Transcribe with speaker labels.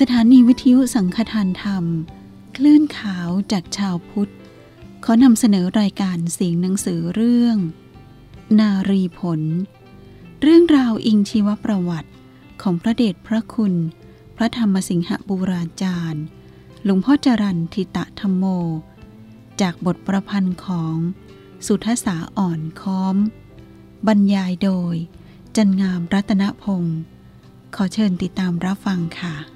Speaker 1: สถานีวิทยุสังฆทานธรรม คลื่นขาวจากชาวพุทธ ขอนำเสนอรายการเสียงหนังสือเรื่อง นารีผล เรื่องราวอิงชีวประวัติของพระเดชพระคุณ พระธรรมสิงหบูราจารย์ หลวงพ่อจรันทิตะธรรมโม จากบทประพันธ์ของสุทสาอ่อนค้อม บรรยายโดย จันงามรัตนพงศ์ขอเชิญติดตามรับฟังค่ะ